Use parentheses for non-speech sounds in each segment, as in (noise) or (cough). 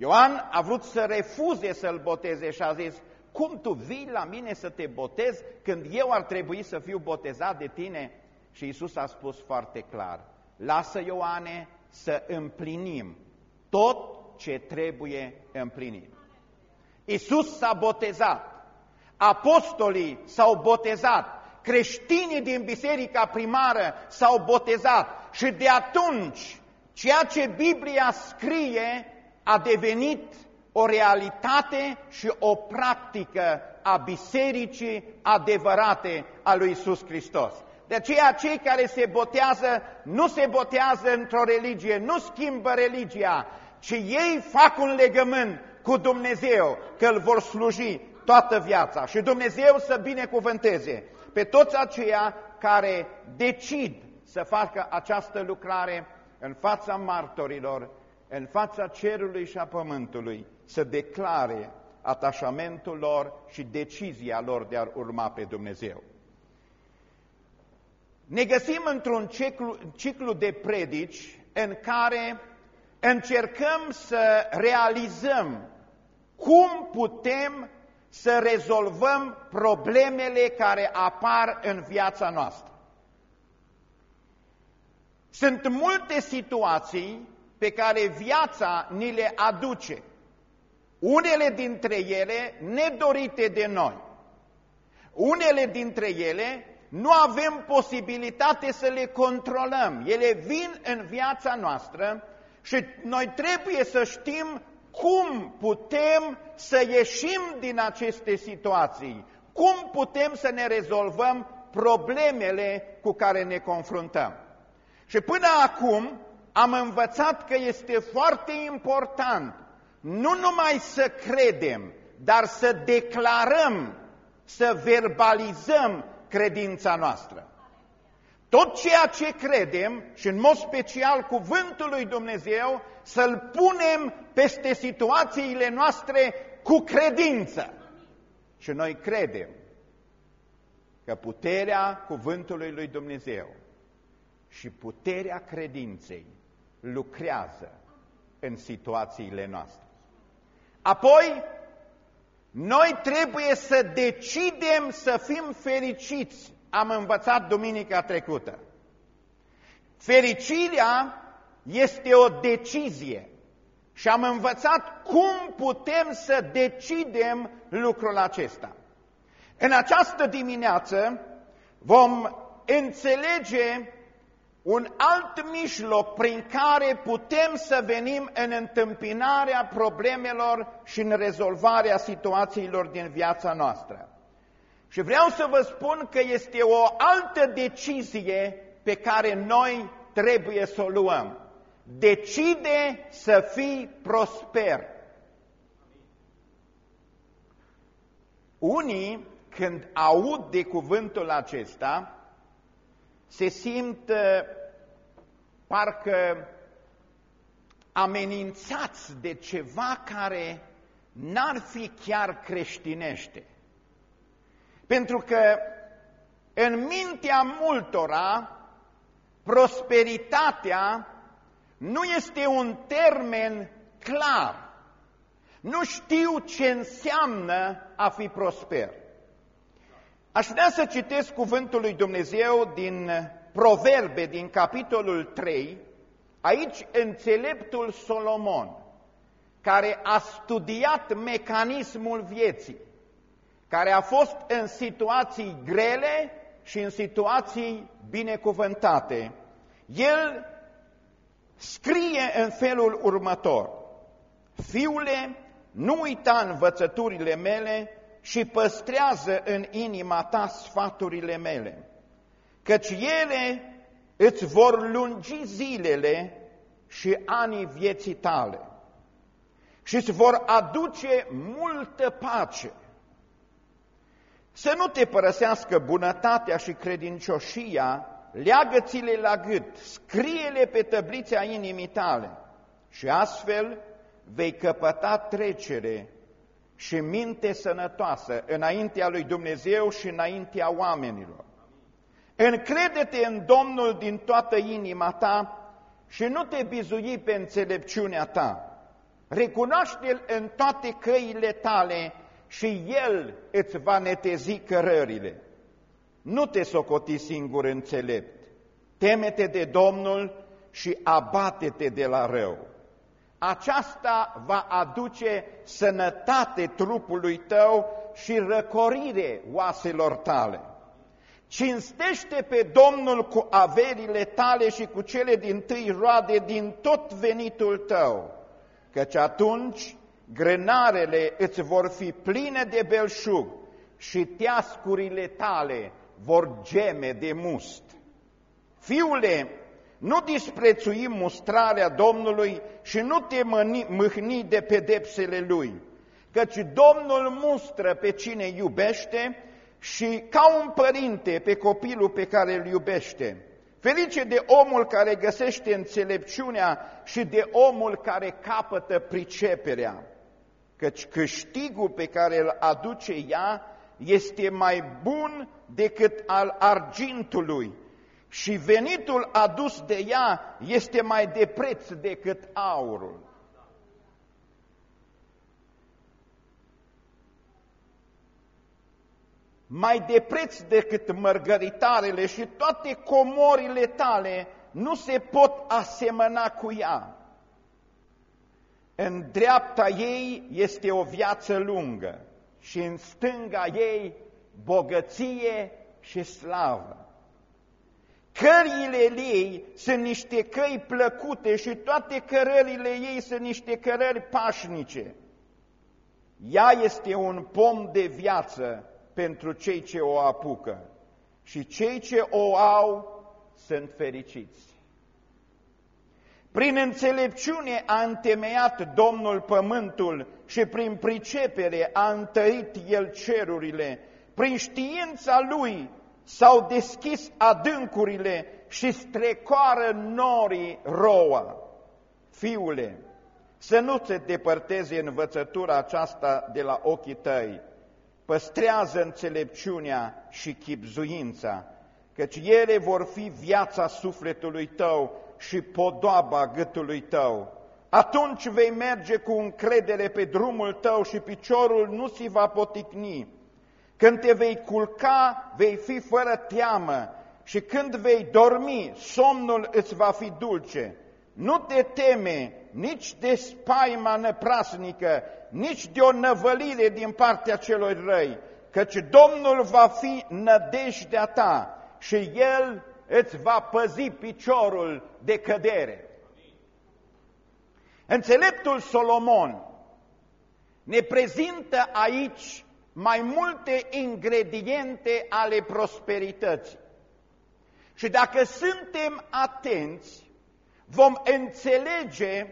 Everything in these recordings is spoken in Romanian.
Ioan a vrut să refuze să-l boteze și a zis, cum tu vii la mine să te botezi când eu ar trebui să fiu botezat de tine? Și Isus a spus foarte clar, lasă Ioane să împlinim tot ce trebuie împlinit. Isus s-a botezat, apostolii s-au botezat, creștinii din biserica primară s-au botezat și de atunci ceea ce Biblia scrie a devenit o realitate și o practică a bisericii adevărate a lui Isus Hristos. De aceea cei care se botează nu se botează într-o religie, nu schimbă religia, ci ei fac un legământ cu Dumnezeu că îl vor sluji toată viața și Dumnezeu să binecuvânteze pe toți aceia care decid să facă această lucrare în fața martorilor, în fața cerului și a pământului, să declare atașamentul lor și decizia lor de a urma pe Dumnezeu. Ne găsim într-un ciclu, ciclu de predici în care încercăm să realizăm cum putem să rezolvăm problemele care apar în viața noastră. Sunt multe situații pe care viața ni le aduce, unele dintre ele nedorite de noi. Unele dintre ele nu avem posibilitate să le controlăm. Ele vin în viața noastră și noi trebuie să știm cum putem să ieșim din aceste situații, cum putem să ne rezolvăm problemele cu care ne confruntăm. Și până acum am învățat că este foarte important nu numai să credem, dar să declarăm, să verbalizăm credința noastră. Tot ceea ce credem și în mod special cuvântul lui Dumnezeu să-l punem peste situațiile noastre cu credință. Și noi credem că puterea cuvântului lui Dumnezeu și puterea credinței lucrează în situațiile noastre. Apoi, noi trebuie să decidem să fim fericiți. Am învățat duminica trecută. Fericirea este o decizie și am învățat cum putem să decidem lucrul acesta. În această dimineață vom înțelege un alt mijloc prin care putem să venim în întâmpinarea problemelor și în rezolvarea situațiilor din viața noastră. Și vreau să vă spun că este o altă decizie pe care noi trebuie să o luăm. Decide să fii prosper. Unii, când aud de cuvântul acesta, se simt uh, parcă amenințați de ceva care n-ar fi chiar creștinește. Pentru că în mintea multora, prosperitatea nu este un termen clar. Nu știu ce înseamnă a fi prosper. Aș vrea să citesc cuvântul lui Dumnezeu din Proverbe, din capitolul 3, aici înțeleptul Solomon, care a studiat mecanismul vieții, care a fost în situații grele și în situații binecuvântate. El scrie în felul următor, Fiule, nu uita învățăturile mele, și păstrează în inima ta sfaturile mele, căci ele îți vor lungi zilele și anii vieții tale și îți vor aduce multă pace. Să nu te părăsească bunătatea și credincioșia, leagă-ți-le la gât, scrie-le pe tăblițea inimii tale și astfel vei căpăta trecere și minte sănătoasă înaintea lui Dumnezeu și înaintea oamenilor. Încrede-te în Domnul din toată inima ta și nu te bizui pe înțelepciunea ta. recunoaște-L în toate căile tale și El îți va netezi cărările. Nu te socoti singur înțelept, temete de Domnul și abate-te de la rău. Aceasta va aduce sănătate trupului tău și răcorire oaselor tale. Cinstește pe Domnul cu averile tale și cu cele din tâi roade din tot venitul tău, căci atunci grânarele îți vor fi pline de belșug și teascurile tale vor geme de must. Fiule, nu disprețui mustrarea Domnului și nu te mâhni de pedepsele Lui, căci Domnul mustră pe cine iubește și ca un părinte pe copilul pe care îl iubește. Ferice de omul care găsește înțelepciunea și de omul care capătă priceperea, căci câștigul pe care îl aduce ea este mai bun decât al argintului și venitul adus de ea este mai de preț decât aurul. Mai de preț decât mărgăritarele și toate comorile tale nu se pot asemăna cu ea. În dreapta ei este o viață lungă și în stânga ei bogăție și slavă. Cările ei sunt niște căi plăcute și toate cărările ei sunt niște cărări pașnice. Ea este un pom de viață pentru cei ce o apucă și cei ce o au sunt fericiți. Prin înțelepciune a întemeiat Domnul pământul și prin pricepere a întărit El cerurile. Prin știința Lui s-au deschis adâncurile și strecoară norii roa. Fiule, să nu te depărteze învățătura aceasta de la ochii tăi, păstrează înțelepciunea și chipzuința, căci ele vor fi viața sufletului tău și podoaba gâtului tău. Atunci vei merge cu încredere pe drumul tău și piciorul nu si va poticni. Când te vei culca, vei fi fără teamă și când vei dormi, somnul îți va fi dulce. Nu te teme nici de spaima năprasnică, nici de o năvălire din partea celor răi, căci Domnul va fi nădejdea ta și El îți va păzi piciorul de cădere. Înțeleptul Solomon ne prezintă aici mai multe ingrediente ale prosperității. Și dacă suntem atenți, vom înțelege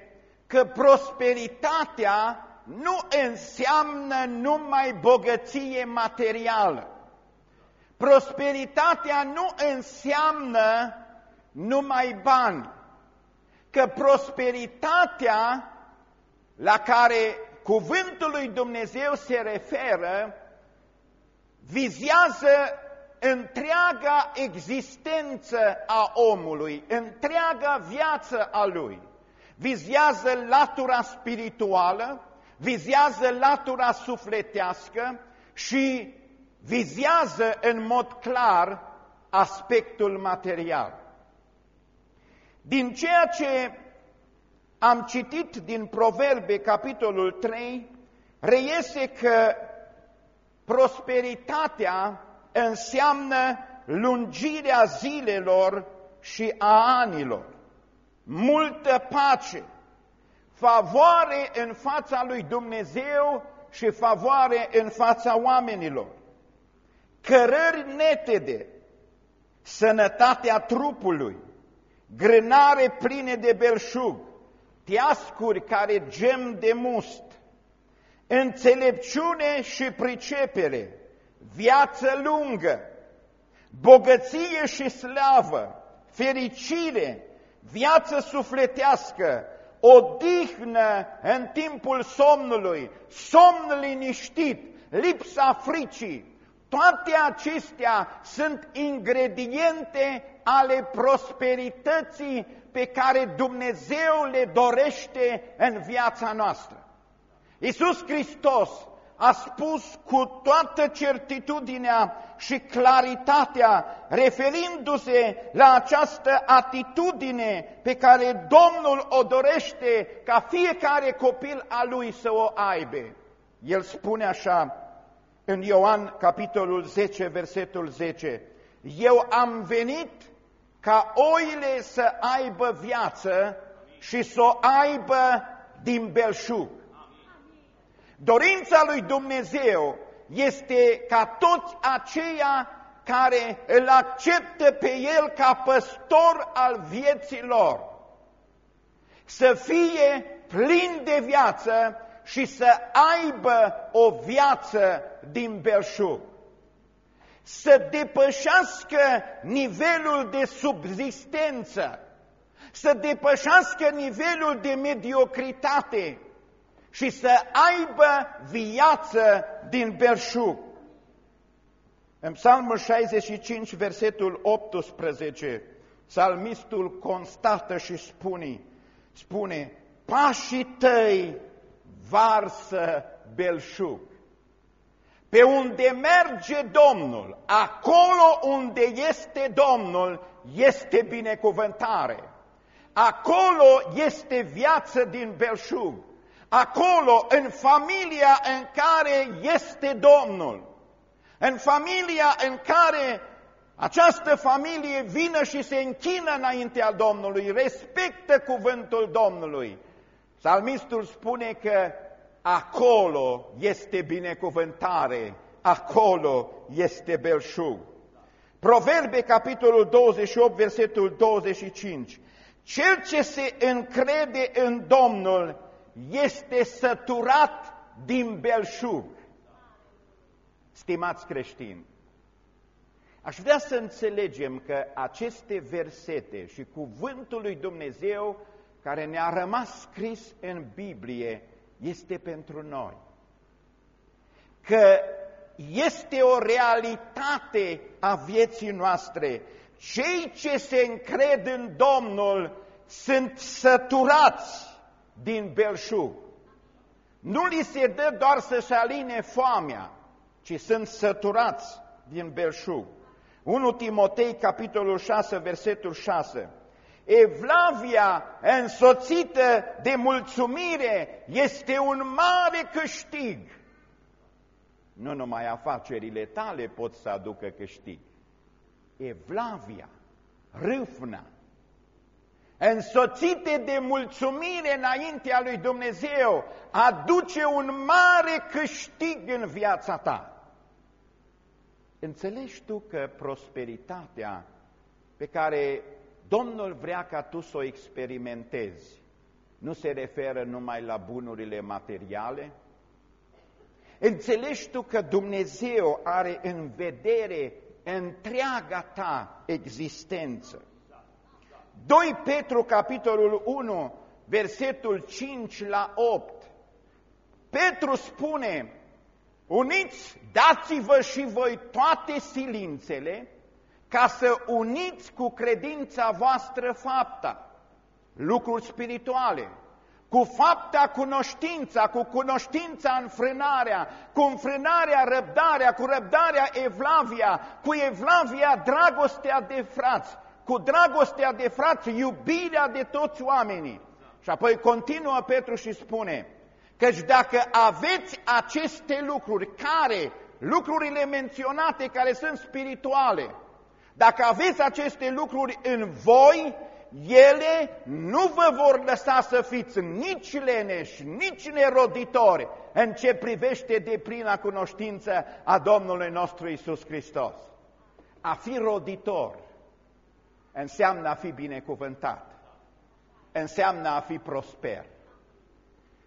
că prosperitatea nu înseamnă numai bogăție materială. Prosperitatea nu înseamnă numai bani, că prosperitatea la care cuvântul lui Dumnezeu se referă vizează întreaga existență a omului, întreaga viață a lui. Vizează latura spirituală, vizează latura sufletească și vizează în mod clar aspectul material. Din ceea ce am citit din Proverbe, capitolul 3, reiese că prosperitatea înseamnă lungirea zilelor și a anilor, multă pace, favoare în fața lui Dumnezeu și favoare în fața oamenilor, cărări netede, sănătatea trupului, grânare pline de belșug, teascuri care gem de must, înțelepciune și pricepere, viață lungă, bogăție și slavă, fericire, viață sufletească, odihnă în timpul somnului, somn liniștit, lipsa fricii, toate acestea sunt ingrediente ale prosperității pe care Dumnezeu le dorește în viața noastră. Iisus Hristos a spus cu toată certitudinea și claritatea, referindu-se la această atitudine pe care Domnul o dorește ca fiecare copil al lui să o aibă. El spune așa în Ioan, capitolul 10, versetul 10, Eu am venit ca oile să aibă viață și să o aibă din belșug. Dorința lui Dumnezeu este ca toți aceia care îl acceptă pe El ca păstor al vieții lor. Să fie plin de viață și să aibă o viață din belșug. Să depășească nivelul de subzistență, să depășească nivelul de mediocritate, și să aibă viață din belșug. În Psalmul 65, versetul 18, psalmistul constată și spune, spune, pașii tăi varsă belșug. Pe unde merge Domnul, acolo unde este Domnul, este binecuvântare. Acolo este viață din belșug acolo, în familia în care este Domnul, în familia în care această familie vine și se închină înaintea Domnului, respectă cuvântul Domnului. Psalmistul spune că acolo este binecuvântare, acolo este belșug. Proverbe, capitolul 28, versetul 25. Cel ce se încrede în Domnul este săturat din belșug. Stimați creștini, aș vrea să înțelegem că aceste versete și cuvântul lui Dumnezeu care ne-a rămas scris în Biblie este pentru noi. Că este o realitate a vieții noastre. Cei ce se încred în Domnul sunt săturați din belșug. Nu li se dă doar să-și aline foamea, ci sunt săturați din belșug. 1 Timotei, capitolul 6, versetul 6. Evlavia însoțită de mulțumire este un mare câștig. Nu numai afacerile tale pot să aducă câștig. Evlavia, râfna, însoțite de mulțumire înaintea lui Dumnezeu, aduce un mare câștig în viața ta. Înțelegi tu că prosperitatea pe care Domnul vrea ca tu să o experimentezi nu se referă numai la bunurile materiale? Înțelegi tu că Dumnezeu are în vedere întreaga ta existență? 2 Petru, capitolul 1, versetul 5 la 8. Petru spune, uniți, dați-vă și voi toate silințele, ca să uniți cu credința voastră fapta, lucruri spirituale, cu fapta cunoștința, cu cunoștința înfrânarea, cu înfrânarea răbdarea, cu răbdarea evlavia, cu evlavia dragostea de frați, cu dragostea de frați, iubirea de toți oamenii. Și apoi continuă Petru și spune, căci dacă aveți aceste lucruri, care, lucrurile menționate care sunt spirituale, dacă aveți aceste lucruri în voi, ele nu vă vor lăsa să fiți nici leneși, nici neroditori în ce privește de plina cunoștință a Domnului nostru Isus Hristos. A fi roditor înseamnă a fi binecuvântat, înseamnă a fi prosper.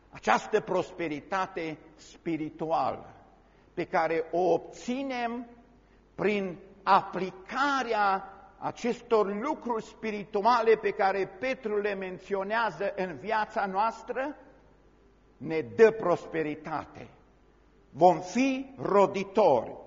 Această prosperitate spirituală pe care o obținem prin aplicarea acestor lucruri spirituale pe care Petru le menționează în viața noastră, ne dă prosperitate. Vom fi roditori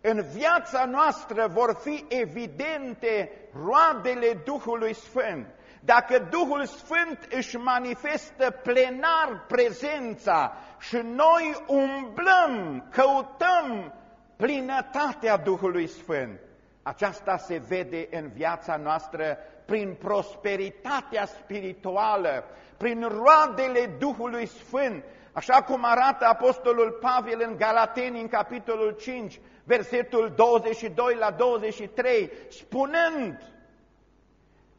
în viața noastră vor fi evidente roadele Duhului Sfânt, dacă Duhul Sfânt își manifestă plenar prezența și noi umblăm, căutăm plinătatea Duhului Sfânt, aceasta se vede în viața noastră prin prosperitatea spirituală, prin roadele Duhului Sfânt, așa cum arată Apostolul Pavel în Galateni, în capitolul 5, versetul 22 la 23, spunând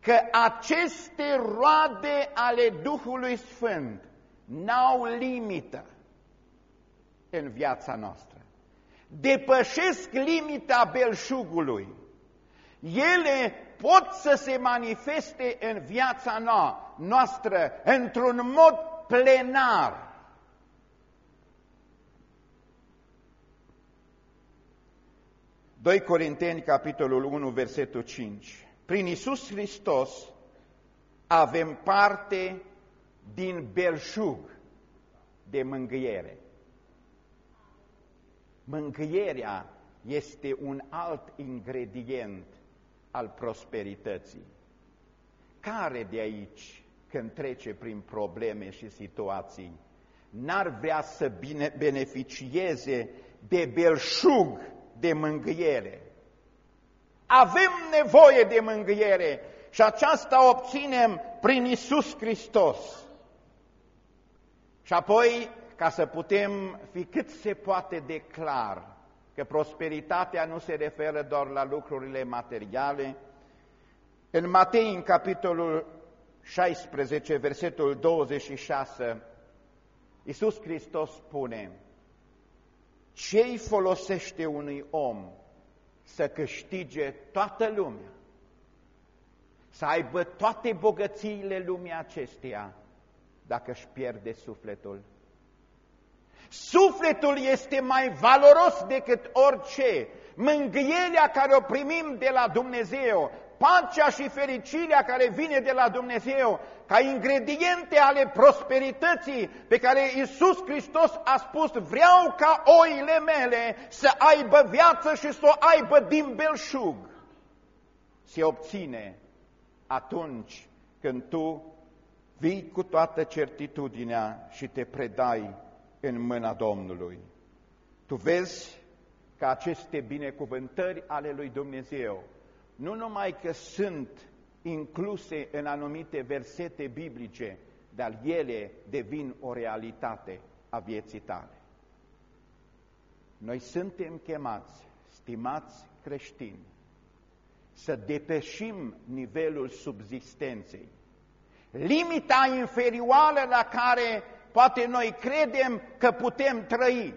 că aceste roade ale Duhului Sfânt n-au limită în viața noastră. Depășesc limita belșugului. Ele pot să se manifeste în viața noastră într-un mod plenar. Doi Corinteni, capitolul 1, versetul 5. Prin Isus Hristos avem parte din belșug de mângâiere. Mângâierea este un alt ingredient al prosperității. Care de aici, când trece prin probleme și situații, n-ar vrea să bine beneficieze de belșug de mângâiere? Avem nevoie de mângâiere și aceasta obținem prin Isus Hristos. Și apoi, ca să putem fi cât se poate de clar că prosperitatea nu se referă doar la lucrurile materiale, în Matei, în capitolul 16, versetul 26, Iisus Hristos spune, ce-i folosește unui om să câștige toată lumea, să aibă toate bogățiile lumii acesteia, dacă își pierde sufletul. Sufletul este mai valoros decât orice. Mângâierea care o primim de la Dumnezeu, pacea și fericirea care vine de la Dumnezeu, ca ingrediente ale prosperității pe care Iisus Hristos a spus, vreau ca oile mele să aibă viață și să o aibă din belșug. Se obține atunci când tu vii cu toată certitudinea și te predai în mâna Domnului. Tu vezi că aceste binecuvântări ale lui Dumnezeu nu numai că sunt incluse în anumite versete biblice, dar ele devin o realitate a vieții tale. Noi suntem chemați, stimați creștini, să depășim nivelul subzistenței, limita inferioară la care poate noi credem că putem trăi.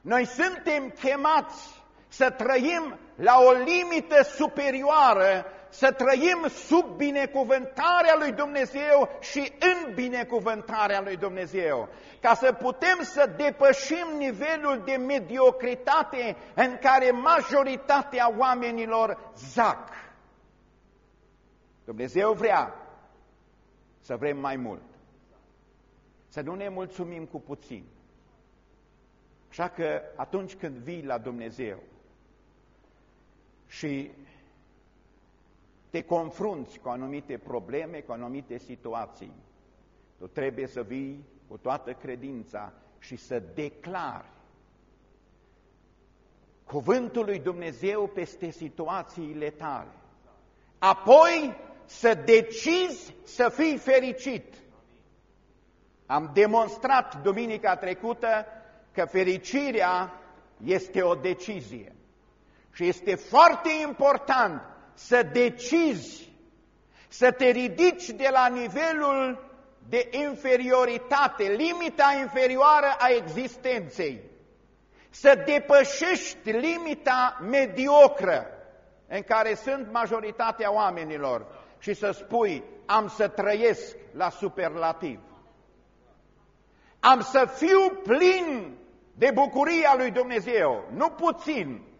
Noi suntem chemați să trăim la o limită superioară, să trăim sub binecuvântarea lui Dumnezeu și în binecuvântarea lui Dumnezeu, ca să putem să depășim nivelul de mediocritate în care majoritatea oamenilor zac. Dumnezeu vrea să vrem mai mult, să nu ne mulțumim cu puțin. Așa că atunci când vii la Dumnezeu, și te confrunți cu anumite probleme, cu anumite situații. Tu trebuie să vii cu toată credința și să declari cuvântul lui Dumnezeu peste situațiile tale. Apoi să decizi să fii fericit. Am demonstrat duminica trecută că fericirea este o decizie. Și este foarte important să decizi, să te ridici de la nivelul de inferioritate, limita inferioară a existenței, să depășești limita mediocră în care sunt majoritatea oamenilor și să spui, am să trăiesc la superlativ. Am să fiu plin de bucuria lui Dumnezeu, nu puțin,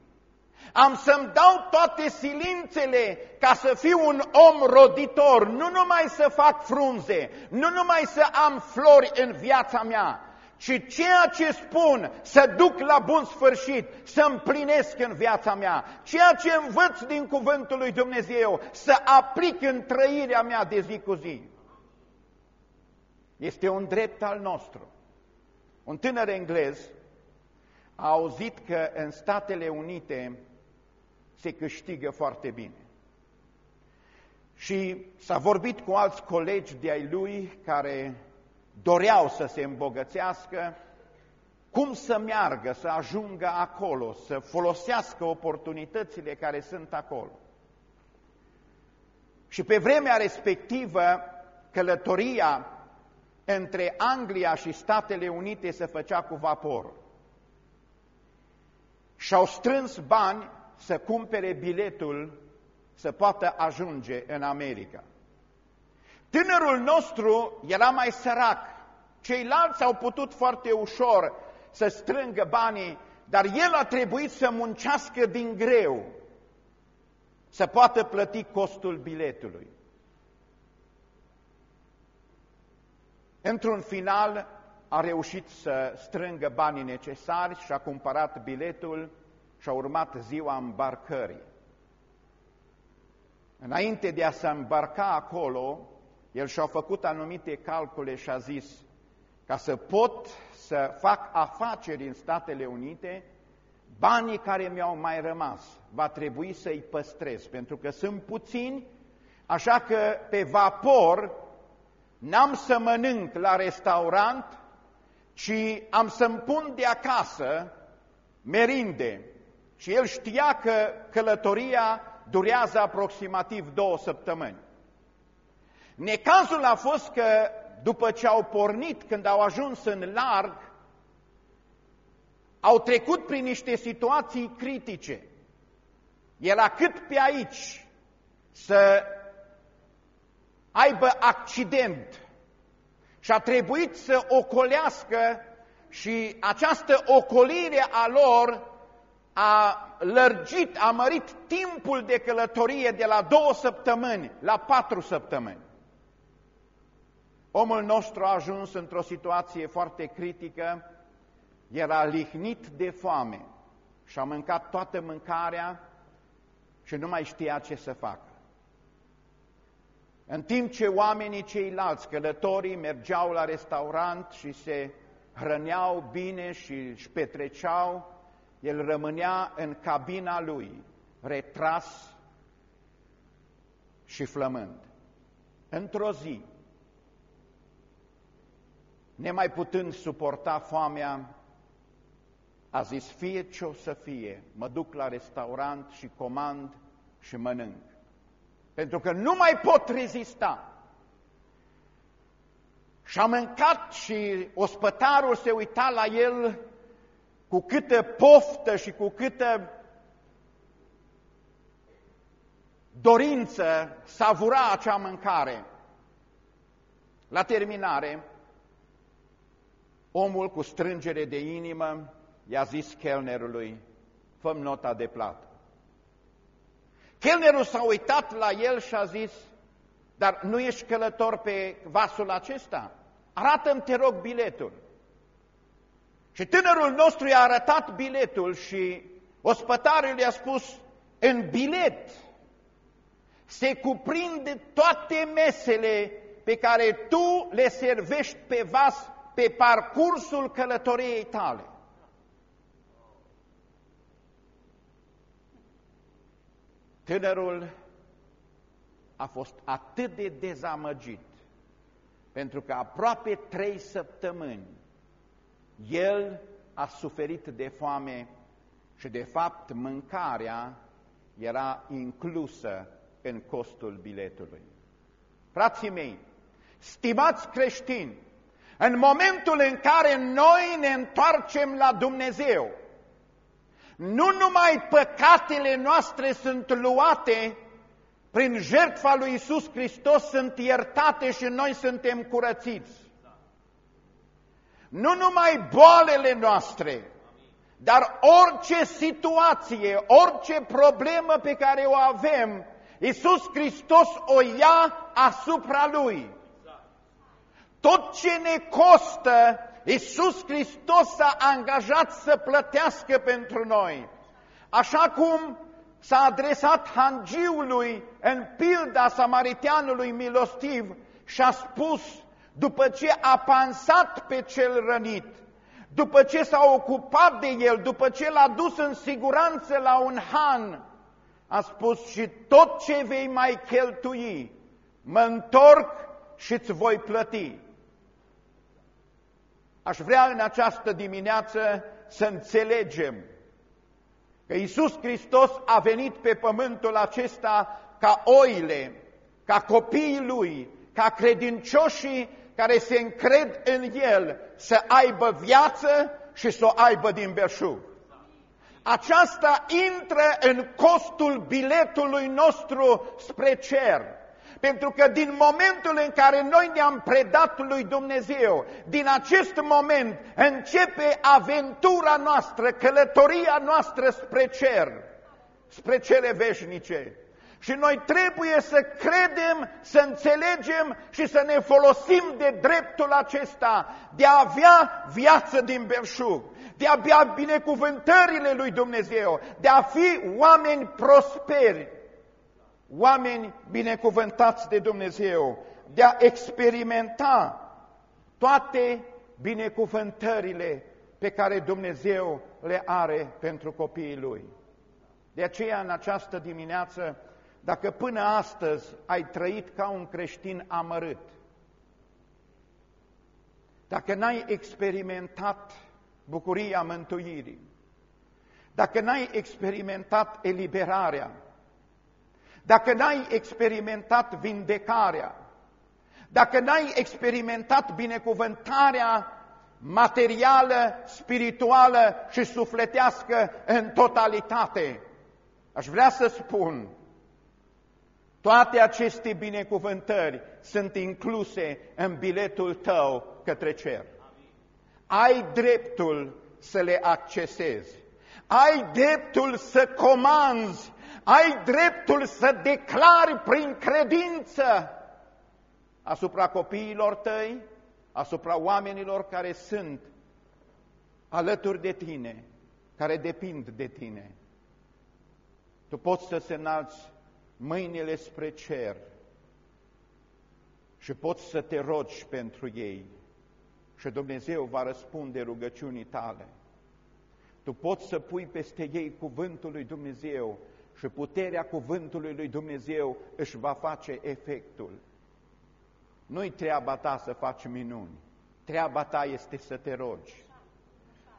am să-mi dau toate silințele ca să fiu un om roditor, nu numai să fac frunze, nu numai să am flori în viața mea, și ceea ce spun să duc la bun sfârșit, să împlinesc în viața mea, ceea ce învăț din cuvântul lui Dumnezeu, să aplic în trăirea mea de zi cu zi. Este un drept al nostru. Un tânăr englez a auzit că în Statele Unite se câștigă foarte bine. Și s-a vorbit cu alți colegi de-ai lui care doreau să se îmbogățească, cum să meargă, să ajungă acolo, să folosească oportunitățile care sunt acolo. Și pe vremea respectivă, călătoria între Anglia și Statele Unite se făcea cu vapor. Și-au strâns bani să cumpere biletul să poată ajunge în America. Tânărul nostru era mai sărac, ceilalți au putut foarte ușor să strângă banii, dar el a trebuit să muncească din greu, să poată plăti costul biletului. Într-un final a reușit să strângă banii necesari și a cumpărat biletul și a urmat ziua îmbarcării. Înainte de a se îmbarca acolo, el și-a făcut anumite calcule și a zis, ca să pot să fac afaceri în Statele Unite, banii care mi-au mai rămas va trebui să-i păstrez, pentru că sunt puțini, așa că pe vapor n-am să mănânc la restaurant, ci am să-mi pun de acasă merinde. Și el știa că călătoria durează aproximativ două săptămâni. Necazul a fost că după ce au pornit, când au ajuns în larg, au trecut prin niște situații critice. Era cât pe aici să aibă accident și a trebuit să ocolească și această ocolire a lor a lărgit, a mărit timpul de călătorie de la două săptămâni la patru săptămâni. Omul nostru a ajuns într-o situație foarte critică, era lihnit de foame și a mâncat toată mâncarea și nu mai știa ce să facă. În timp ce oamenii ceilalți, călătorii, mergeau la restaurant și se hrăneau bine și își petreceau, el rămânea în cabina lui, retras și flămând. Într-o zi, nemai putând suporta foamea, a zis, fie ce o să fie, mă duc la restaurant și comand și mănânc. Pentru că nu mai pot rezista. Și a mâncat și ospătarul se uita la el cu câtă poftă și cu câtă dorință savura acea mâncare. La terminare, Omul cu strângere de inimă i-a zis chelnerului, fă nota de plată. Chelnerul s-a uitat la el și a zis, dar nu ești călător pe vasul acesta? Arată-mi, te rog, biletul. Și tânărul nostru i-a arătat biletul și ospătarul i-a spus, în bilet se cuprind toate mesele pe care tu le servești pe vas pe parcursul călătoriei tale. Tânărul a fost atât de dezamăgit, pentru că aproape trei săptămâni el a suferit de foame și de fapt mâncarea era inclusă în costul biletului. Frații mei, stimați creștini, în momentul în care noi ne întoarcem la Dumnezeu, nu numai păcatele noastre sunt luate prin jertfa lui Isus Hristos, sunt iertate și noi suntem curățiți. Nu numai boalele noastre, dar orice situație, orice problemă pe care o avem, Isus Hristos o ia asupra Lui tot ce ne costă Isus Hristos s-a angajat să plătească pentru noi. Așa cum s-a adresat hangiului în pilda samariteanului milostiv și a spus, după ce a pansat pe cel rănit, după ce s-a ocupat de el, după ce l-a dus în siguranță la un han, a spus și tot ce vei mai cheltui, mă întorc și îți voi plăti. Aș vrea în această dimineață să înțelegem că Iisus Hristos a venit pe pământul acesta ca oile, ca copiii Lui, ca credincioșii care se încred în El să aibă viață și să o aibă din belșug. Aceasta intră în costul biletului nostru spre cer. Pentru că din momentul în care noi ne-am predat lui Dumnezeu, din acest moment începe aventura noastră, călătoria noastră spre cer, spre cele veșnice. Și noi trebuie să credem, să înțelegem și să ne folosim de dreptul acesta de a avea viață din belșug, de a avea binecuvântările lui Dumnezeu, de a fi oameni prosperi, oameni binecuvântați de Dumnezeu, de a experimenta toate binecuvântările pe care Dumnezeu le are pentru copiii Lui. De aceea, în această dimineață, dacă până astăzi ai trăit ca un creștin amărât, dacă n-ai experimentat bucuria mântuirii, dacă n-ai experimentat eliberarea, dacă n-ai experimentat vindecarea, dacă n-ai experimentat binecuvântarea materială, spirituală și sufletească în totalitate, aș vrea să spun toate aceste binecuvântări sunt incluse în biletul tău către cer. Ai dreptul să le accesezi. Ai dreptul să comanzi. Ai dreptul să declari prin credință asupra copiilor tăi, asupra oamenilor care sunt alături de tine, care depind de tine. Tu poți să se înalți mâinile spre cer și poți să te rogi pentru ei și Dumnezeu va răspunde rugăciunii tale. Tu poți să pui peste ei cuvântul lui Dumnezeu și puterea cuvântului lui Dumnezeu își va face efectul. Nu-i treaba ta să faci minuni, treaba ta este să te rogi.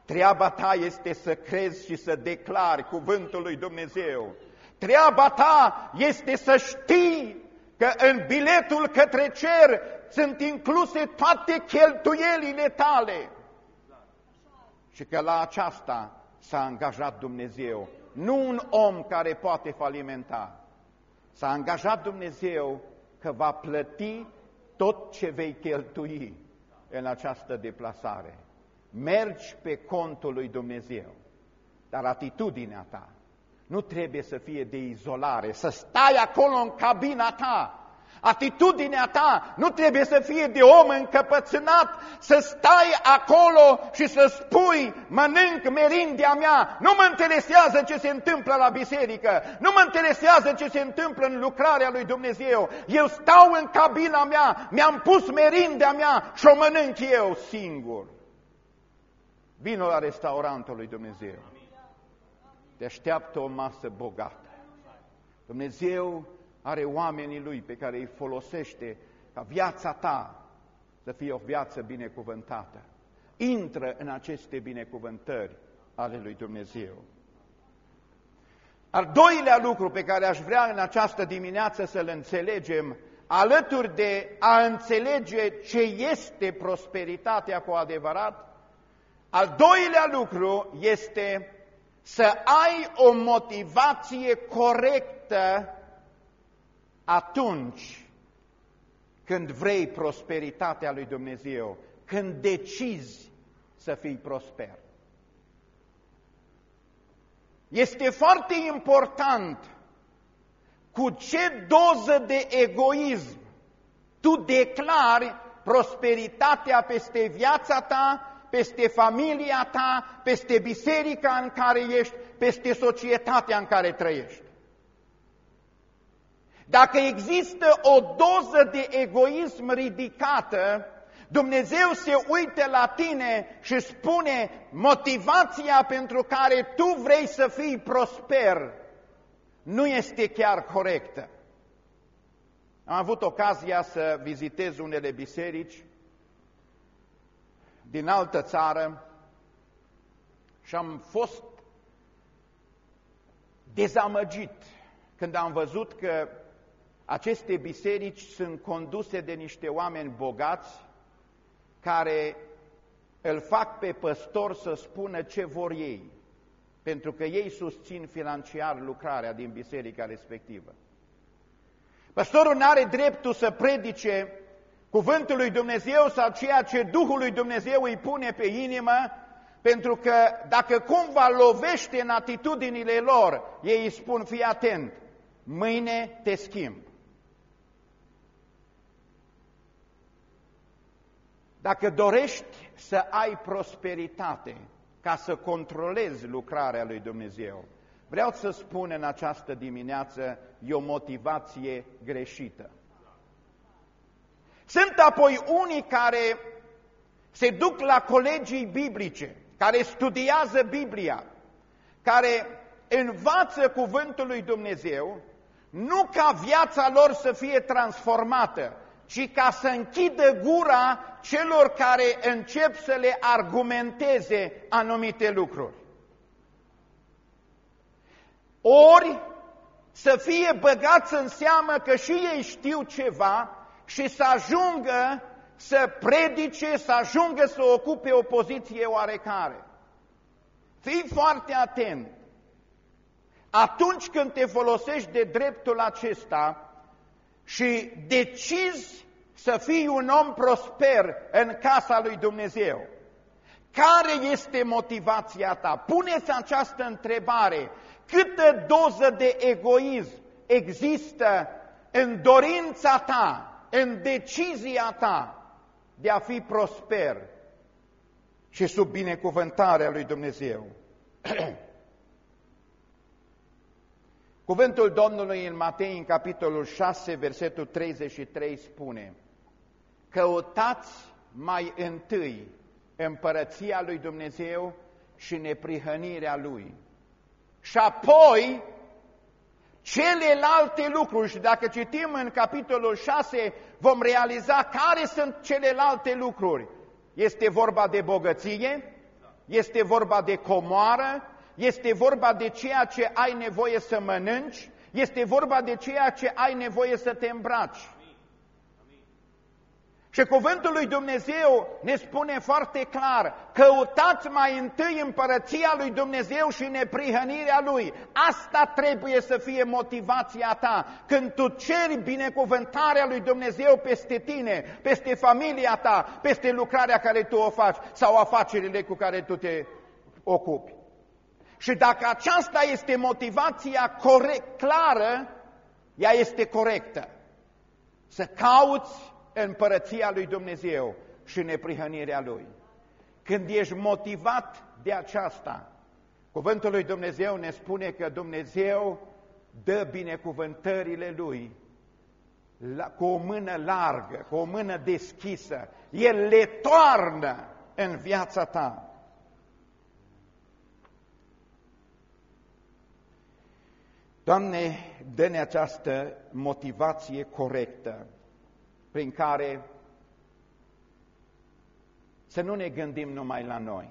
Treaba ta este să crezi și să declari cuvântul lui Dumnezeu. Treaba ta este să știi că în biletul către cer sunt incluse toate cheltuielile tale și că la aceasta s-a angajat Dumnezeu, nu un om care poate falimenta. S-a angajat Dumnezeu că va plăti tot ce vei cheltui în această deplasare. Mergi pe contul lui Dumnezeu, dar atitudinea ta nu trebuie să fie de izolare, să stai acolo în cabina ta. Atitudinea ta nu trebuie să fie de om încăpățânat, să stai acolo și să spui, mănânc merindea mea, nu mă interesează ce se întâmplă la biserică, nu mă interesează ce se întâmplă în lucrarea lui Dumnezeu. Eu stau în cabina mea, mi-am pus merindea mea și o mănânc eu singur. Vino la restaurantul lui Dumnezeu te așteaptă o masă bogată. Dumnezeu are oamenii Lui pe care îi folosește ca viața ta să fie o viață binecuvântată. Intră în aceste binecuvântări ale Lui Dumnezeu. Al doilea lucru pe care aș vrea în această dimineață să-l înțelegem, alături de a înțelege ce este prosperitatea cu adevărat, al doilea lucru este să ai o motivație corectă atunci când vrei prosperitatea lui Dumnezeu, când decizi să fii prosper. Este foarte important cu ce doză de egoism tu declari prosperitatea peste viața ta peste familia ta, peste biserica în care ești, peste societatea în care trăiești. Dacă există o doză de egoism ridicată, Dumnezeu se uită la tine și spune motivația pentru care tu vrei să fii prosper nu este chiar corectă. Am avut ocazia să vizitez unele biserici din altă țară și am fost dezamăgit când am văzut că aceste biserici sunt conduse de niște oameni bogați care îl fac pe păstor să spună ce vor ei, pentru că ei susțin financiar lucrarea din biserica respectivă. Păstorul nu are dreptul să predice cuvântul lui Dumnezeu sau ceea ce Duhul lui Dumnezeu îi pune pe inimă, pentru că dacă cumva lovește în atitudinile lor, ei îi spun, fii atent, mâine te schimb. Dacă dorești să ai prosperitate ca să controlezi lucrarea lui Dumnezeu, vreau să spun în această dimineață, e o motivație greșită. Sunt apoi unii care se duc la colegii biblice, care studiază Biblia, care învață cuvântul lui Dumnezeu, nu ca viața lor să fie transformată, ci ca să închidă gura celor care încep să le argumenteze anumite lucruri. Ori să fie băgați în seamă că și ei știu ceva și să ajungă să predice, să ajungă să ocupe o poziție oarecare. Fii foarte atent. Atunci când te folosești de dreptul acesta, și decizi să fii un om prosper în casa lui Dumnezeu. Care este motivația ta? Puneți această întrebare. Câtă doză de egoism există în dorința ta, în decizia ta de a fi prosper și sub binecuvântarea lui Dumnezeu? (clears throat) Cuvântul Domnului în Matei, în capitolul 6, versetul 33, spune Căutați mai întâi împărăția lui Dumnezeu și neprihănirea Lui. Și apoi celelalte lucruri, și dacă citim în capitolul 6, vom realiza care sunt celelalte lucruri. Este vorba de bogăție, este vorba de comoară, este vorba de ceea ce ai nevoie să mănânci, este vorba de ceea ce ai nevoie să te îmbraci. Și cuvântul lui Dumnezeu ne spune foarte clar, căutați mai întâi împărăția lui Dumnezeu și neprihănirea lui. Asta trebuie să fie motivația ta. Când tu ceri binecuvântarea lui Dumnezeu peste tine, peste familia ta, peste lucrarea care tu o faci sau afacerile cu care tu te ocupi. Și dacă aceasta este motivația corect, clară, ea este corectă. Să cauți împărăția lui Dumnezeu și neprihănirea Lui. Când ești motivat de aceasta, cuvântul lui Dumnezeu ne spune că Dumnezeu dă binecuvântările Lui la, cu o mână largă, cu o mână deschisă. El le toarnă în viața ta. Doamne, dă-ne această motivație corectă prin care să nu ne gândim numai la noi,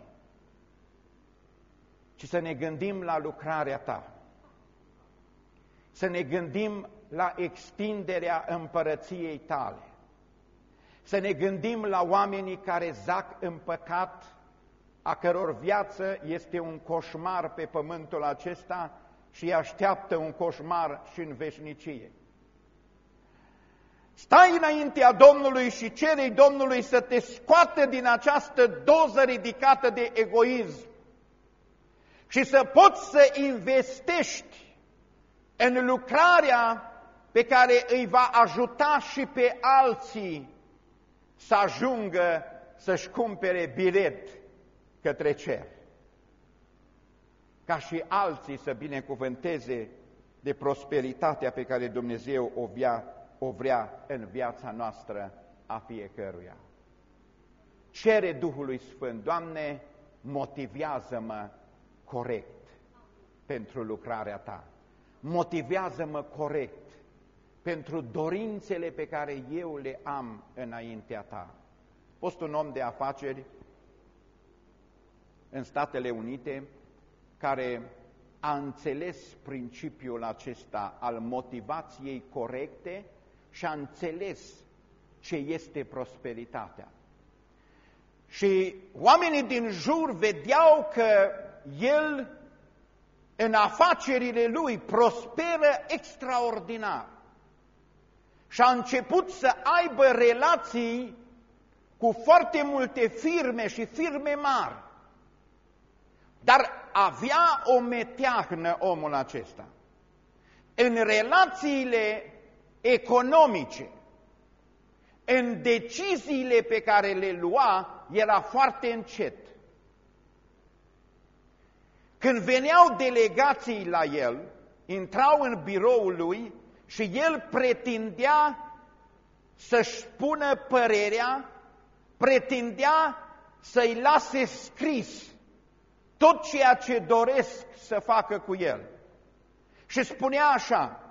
ci să ne gândim la lucrarea Ta, să ne gândim la extinderea împărăției Tale, să ne gândim la oamenii care zac în păcat, a căror viață este un coșmar pe pământul acesta, și îi așteaptă un coșmar și în veșnicie. Stai înaintea Domnului și cerei Domnului să te scoată din această doză ridicată de egoism și să poți să investești în lucrarea pe care îi va ajuta și pe alții să ajungă să-și cumpere bilet către cer, ca și alții să binecuvânteze de prosperitatea pe care Dumnezeu o, via, o vrea în viața noastră a fiecăruia. Cere Duhului Sfânt, Doamne, motivează-mă corect pentru lucrarea Ta. Motivează-mă corect pentru dorințele pe care eu le am înaintea Ta. Fost un om de afaceri în Statele Unite care a înțeles principiul acesta al motivației corecte și a înțeles ce este prosperitatea. Și oamenii din jur vedeau că el, în afacerile lui, prosperă extraordinar. Și a început să aibă relații cu foarte multe firme și firme mari. Dar avea o meteahnă omul acesta. În relațiile economice, în deciziile pe care le lua, era foarte încet. Când veneau delegații la el, intrau în biroul lui și el pretindea să-și spună părerea, pretindea să-i lase scris tot ceea ce doresc să facă cu el. Și spunea așa,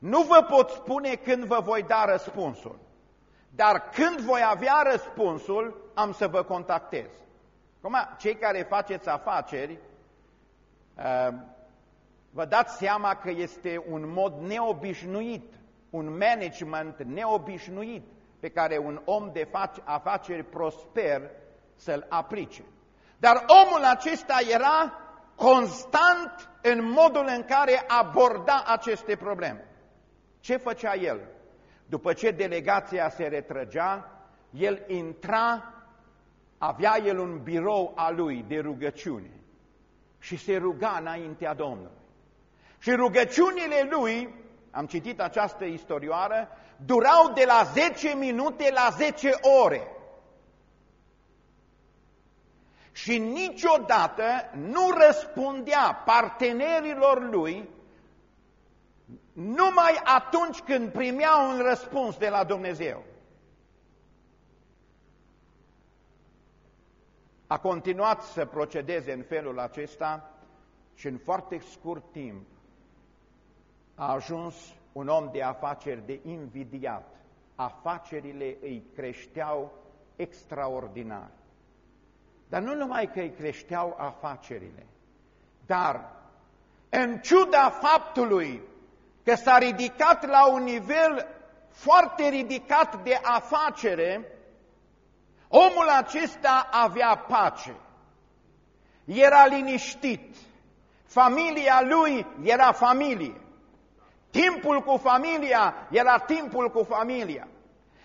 nu vă pot spune când vă voi da răspunsul, dar când voi avea răspunsul, am să vă contactez. Acum, cei care faceți afaceri, uh, vă dați seama că este un mod neobișnuit, un management neobișnuit pe care un om de afaceri prosper să-l aplice. Dar omul acesta era constant în modul în care aborda aceste probleme. Ce făcea el? După ce delegația se retrăgea, el intra, avea el un birou al lui de rugăciune și se ruga înaintea Domnului. Și rugăciunile lui, am citit această istorioară, durau de la 10 minute la 10 ore și niciodată nu răspundea partenerilor lui numai atunci când primea un răspuns de la Dumnezeu. A continuat să procedeze în felul acesta și în foarte scurt timp a ajuns un om de afaceri de invidiat. Afacerile îi creșteau extraordinar. Dar nu numai că îi creșteau afacerile, dar în ciuda faptului că s-a ridicat la un nivel foarte ridicat de afacere, omul acesta avea pace, era liniștit, familia lui era familie, timpul cu familia era timpul cu familia.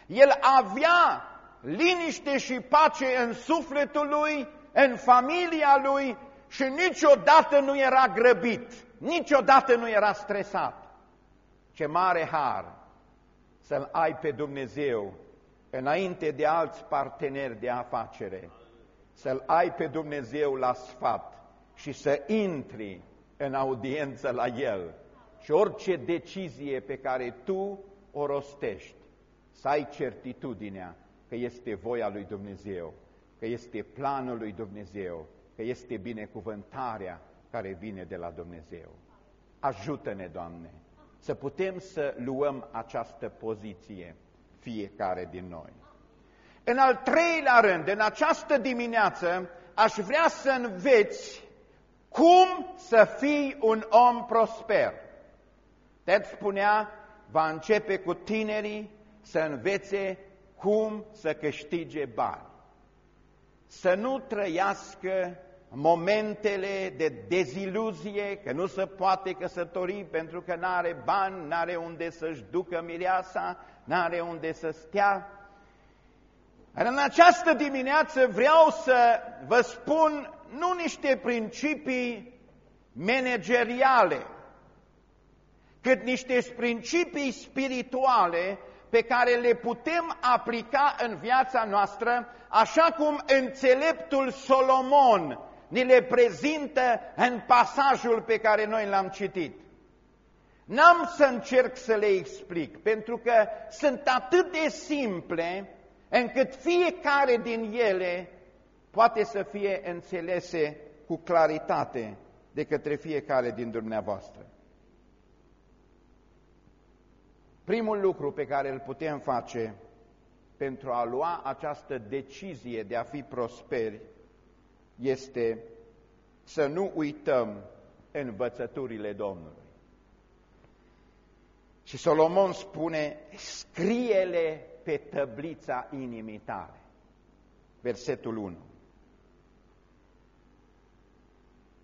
El avea liniște și pace în sufletul lui, în familia lui și niciodată nu era grăbit, niciodată nu era stresat. Ce mare har să-L ai pe Dumnezeu înainte de alți parteneri de afacere, să-L ai pe Dumnezeu la sfat și să intri în audiență la El. Și orice decizie pe care tu o rostești, să ai certitudinea că este voia lui Dumnezeu, că este planul lui Dumnezeu, că este binecuvântarea care vine de la Dumnezeu. Ajută-ne, Doamne, să putem să luăm această poziție fiecare din noi. În al treilea rând, în această dimineață, aș vrea să înveți cum să fii un om prosper. Ted spunea, va începe cu tinerii să învețe cum să câștige bani. Să nu trăiască momentele de deziluzie, că nu se poate căsători pentru că nu are bani, nu are unde să-și ducă mireasa, nu are unde să stea. În această dimineață vreau să vă spun nu niște principii manageriale, cât niște principii spirituale pe care le putem aplica în viața noastră, așa cum înțeleptul Solomon ni le prezintă în pasajul pe care noi l-am citit. N-am să încerc să le explic, pentru că sunt atât de simple încât fiecare din ele poate să fie înțelese cu claritate de către fiecare din dumneavoastră. Primul lucru pe care îl putem face pentru a lua această decizie de a fi prosperi este să nu uităm învățăturile Domnului. Și Solomon spune, scrie-le pe tăblița inimii tale. Versetul 1.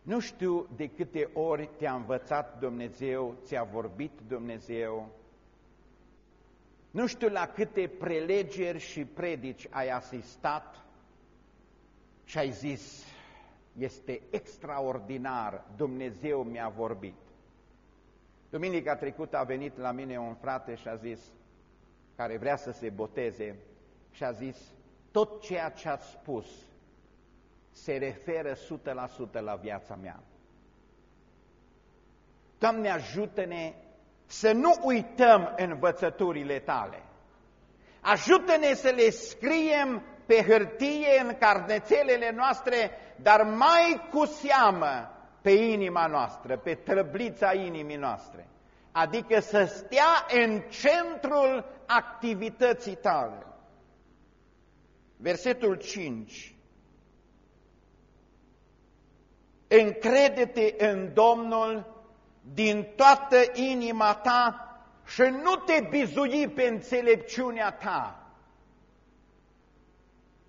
Nu știu de câte ori te-a învățat Dumnezeu, ți-a vorbit Dumnezeu, nu știu la câte prelegeri și predici ai asistat și ai zis, este extraordinar, Dumnezeu mi-a vorbit. Duminica trecută a venit la mine un frate și a zis, care vrea să se boteze, și a zis, tot ceea ce ați spus se referă 100% la viața mea. Doamne, ajută-ne să nu uităm învățăturile tale. Ajută-ne să le scriem pe hârtie, în carnețelele noastre, dar mai cu seamă pe inima noastră, pe trăblița inimii noastre. Adică să stea în centrul activității tale. Versetul 5. Încrede-te în Domnul din toată inima ta și nu te bizui pe înțelepciunea ta.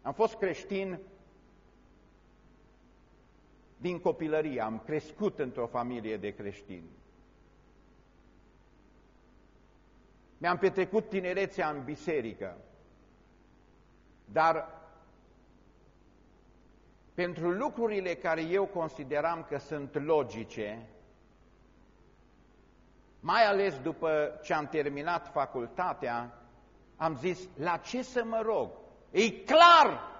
Am fost creștin din copilărie, am crescut într-o familie de creștini. Mi-am petrecut tinerețea în biserică, dar pentru lucrurile care eu consideram că sunt logice, mai ales după ce am terminat facultatea, am zis, la ce să mă rog? E clar,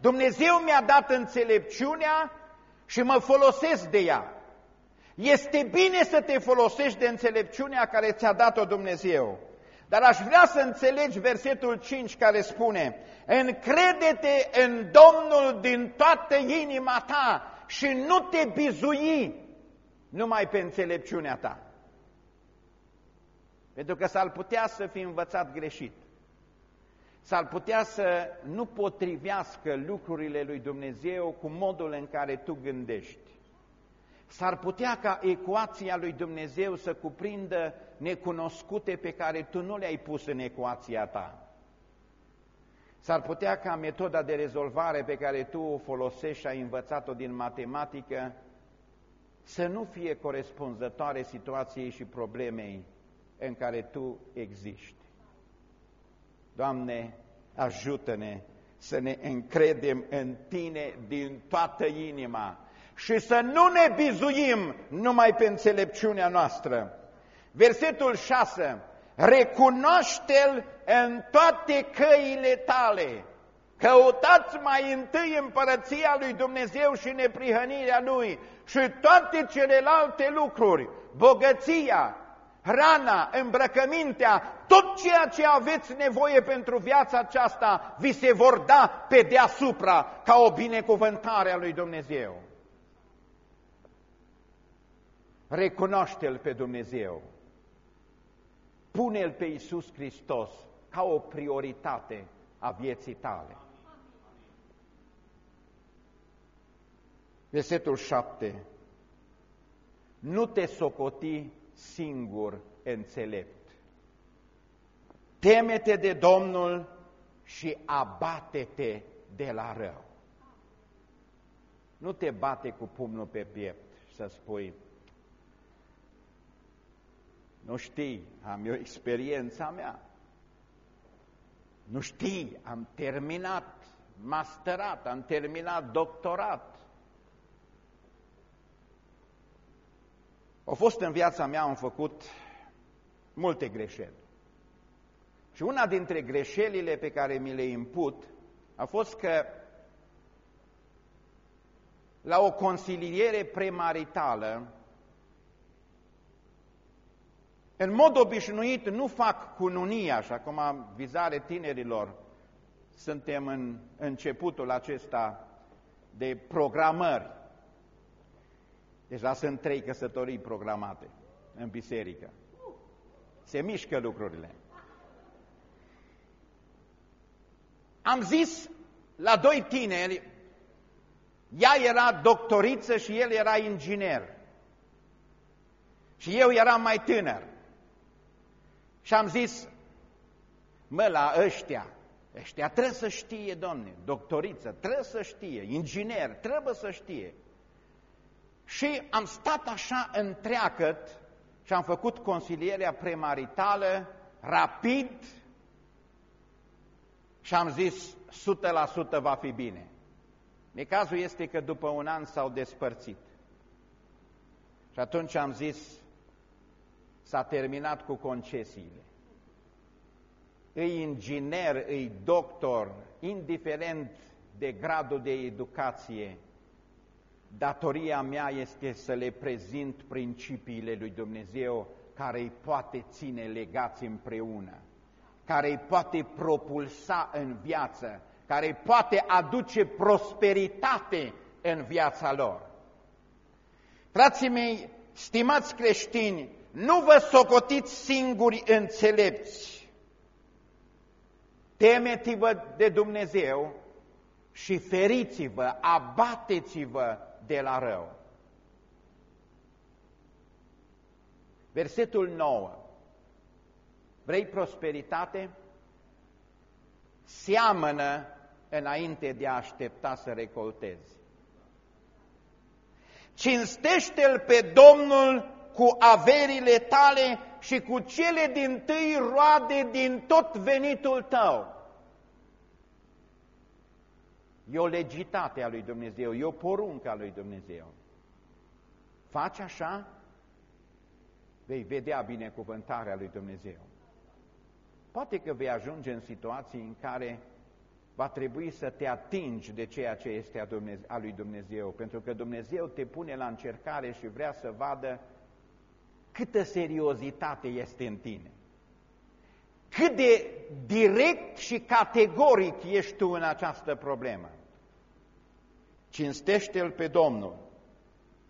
Dumnezeu mi-a dat înțelepciunea și mă folosesc de ea. Este bine să te folosești de înțelepciunea care ți-a dat-o Dumnezeu. Dar aș vrea să înțelegi versetul 5 care spune, Încrede-te în Domnul din toată inima ta și nu te bizui numai pe înțelepciunea ta. Pentru că s-ar putea să fi învățat greșit. S-ar putea să nu potrivească lucrurile lui Dumnezeu cu modul în care tu gândești. S-ar putea ca ecuația lui Dumnezeu să cuprindă necunoscute pe care tu nu le-ai pus în ecuația ta. S-ar putea ca metoda de rezolvare pe care tu o folosești și ai învățat-o din matematică să nu fie corespunzătoare situației și problemei în care tu existi. Doamne, ajută-ne să ne încredem în Tine din toată inima și să nu ne bizuim numai pe înțelepciunea noastră. Versetul 6. Recunoaște-L în toate căile tale. Căutați mai întâi împărăția lui Dumnezeu și neprihănirea Lui și toate celelalte lucruri, bogăția, hrana, îmbrăcămintea, tot ceea ce aveți nevoie pentru viața aceasta, vi se vor da pe deasupra ca o binecuvântare a lui Dumnezeu. Recunoaște-L pe Dumnezeu. Pune-L pe Iisus Hristos ca o prioritate a vieții tale. Versetul 7. Nu te socoti singur înțelept. Temete de Domnul și abate-te de la rău. Nu te bate cu pumnul pe piept să spui, nu știi, am eu experiența mea. Nu știi, am terminat masterat, am terminat doctorat. Au fost în viața mea, am făcut multe greșeli. Și una dintre greșelile pe care mi le imput a fost că la o consiliere premaritală, în mod obișnuit nu fac cununia, și acum vizare tinerilor, suntem în începutul acesta de programări. Deja sunt trei căsătorii programate în biserică. Se mișcă lucrurile. Am zis la doi tineri, ea era doctoriță și el era inginer. Și eu eram mai tânăr. Și am zis, mă, la ăștia, ăștia trebuie să știe, domne, doctoriță, trebuie să știe, inginer, trebuie să știe. Și am stat așa întreagăt și am făcut consilierea premaritală rapid și am zis 100% va fi bine. Necazul este că după un an s-au despărțit. Și atunci am zis, s-a terminat cu concesiile. Îi inginer, îi doctor, indiferent de gradul de educație, datoria mea este să le prezint principiile lui Dumnezeu care îi poate ține legați împreună, care îi poate propulsa în viață, care îi poate aduce prosperitate în viața lor. Frații mei, stimați creștini, nu vă socotiți singuri înțelepți. Temeți-vă de Dumnezeu și feriți-vă, abateți-vă de la rău. Versetul 9. Vrei prosperitate? Seamănă înainte de a aștepta să recoltezi. Cinstește-L pe Domnul cu averile tale și cu cele din tâi roade din tot venitul tău. E o legitate a lui Dumnezeu, e o poruncă a lui Dumnezeu. Faci așa, vei vedea binecuvântarea lui Dumnezeu. Poate că vei ajunge în situații în care va trebui să te atingi de ceea ce este a, Dumnezeu, a lui Dumnezeu, pentru că Dumnezeu te pune la încercare și vrea să vadă câtă seriozitate este în tine. Cât de direct și categoric ești tu în această problemă. Cinstește-L pe Domnul.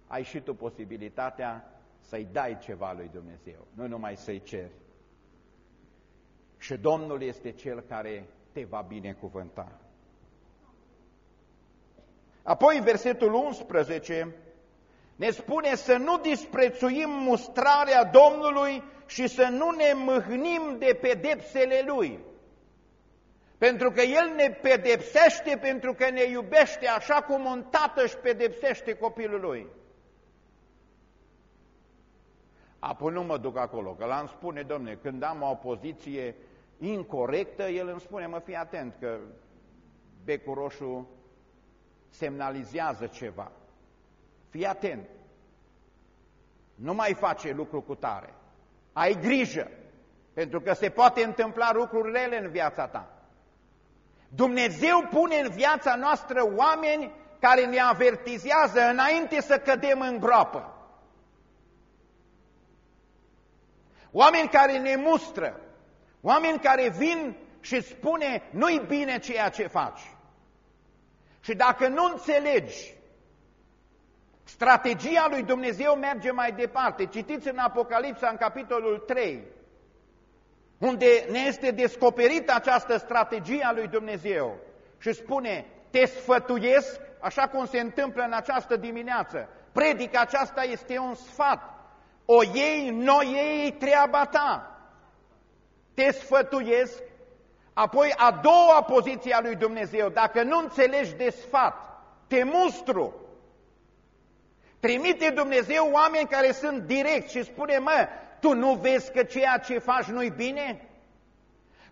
Ai și tu posibilitatea să-i dai ceva lui Dumnezeu, nu numai să-i ceri. Și Domnul este Cel care te va binecuvânta. Apoi, versetul 11, ne spune să nu disprețuim mustrarea Domnului și să nu ne mâhnim de pedepsele Lui. Pentru că El ne pedepsește pentru că ne iubește așa cum un tată își pedepsește copilul lui. Apoi nu mă duc acolo, că l-am spune, domne, când am o poziție incorrectă, el îmi spune, mă, fii atent, că becul roșu semnalizează ceva. Fii atent. Nu mai face lucru cu tare. Ai grijă, pentru că se poate întâmpla lucruri rele în viața ta. Dumnezeu pune în viața noastră oameni care ne avertizează înainte să cădem în groapă. Oameni care ne mustră, oameni care vin și spune nu-i bine ceea ce faci. Și dacă nu înțelegi, strategia lui Dumnezeu merge mai departe. Citiți în Apocalipsa, în capitolul 3, unde ne este descoperită această strategie a lui Dumnezeu și spune, te sfătuiesc, așa cum se întâmplă în această dimineață. Predica aceasta este un sfat. O iei, noi ei treaba ta. Te sfătuiesc, apoi a doua poziție a lui Dumnezeu, dacă nu înțelegi de sfat, te mustru. Trimite Dumnezeu oameni care sunt direct și spune, mă, tu nu vezi că ceea ce faci nu-i bine?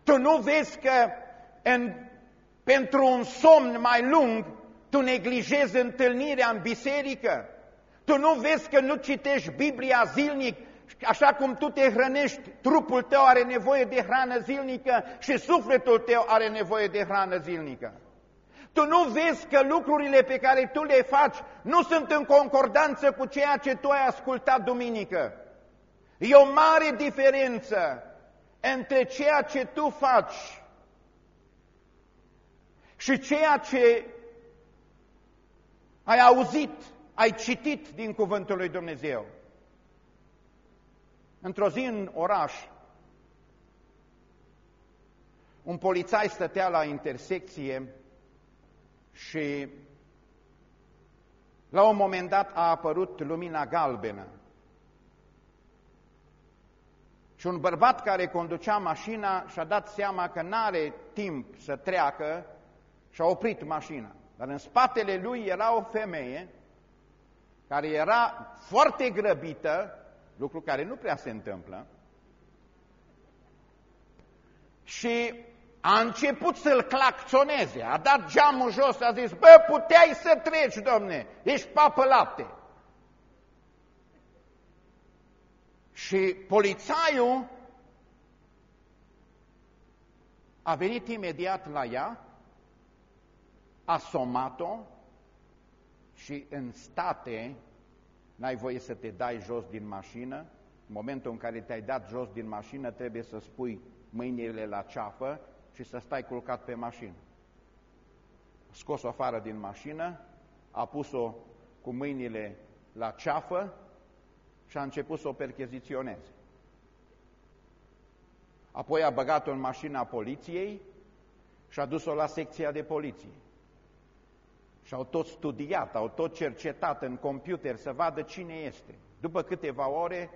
Tu nu vezi că în, pentru un somn mai lung tu neglijezi întâlnirea în biserică? Tu nu vezi că nu citești Biblia zilnic așa cum tu te hrănești, trupul tău are nevoie de hrană zilnică și sufletul tău are nevoie de hrană zilnică. Tu nu vezi că lucrurile pe care tu le faci nu sunt în concordanță cu ceea ce tu ai ascultat duminică. E o mare diferență între ceea ce tu faci și ceea ce ai auzit, ai citit din Cuvântul lui Dumnezeu. Într-o zi în oraș, un polițai stătea la intersecție și la un moment dat a apărut lumina galbenă. Și un bărbat care conducea mașina și-a dat seama că nu are timp să treacă și a oprit mașina. Dar în spatele lui era o femeie care era foarte grăbită, lucru care nu prea se întâmplă, și a început să-l clacțoneze, a dat geamul jos, a zis, bă, puteai să treci, domne, ești papă lapte. Și polițaiul a venit imediat la ea, a somat-o și în state n-ai voie să te dai jos din mașină. În momentul în care te-ai dat jos din mașină trebuie să spui mâinile la ceafă și să stai culcat pe mașină. Scos-o afară din mașină, a pus-o cu mâinile la ceafă și a început să o percheziționeze. Apoi a băgat-o în mașina poliției și a dus-o la secția de poliție. Și au tot studiat, au tot cercetat în computer să vadă cine este. După câteva ore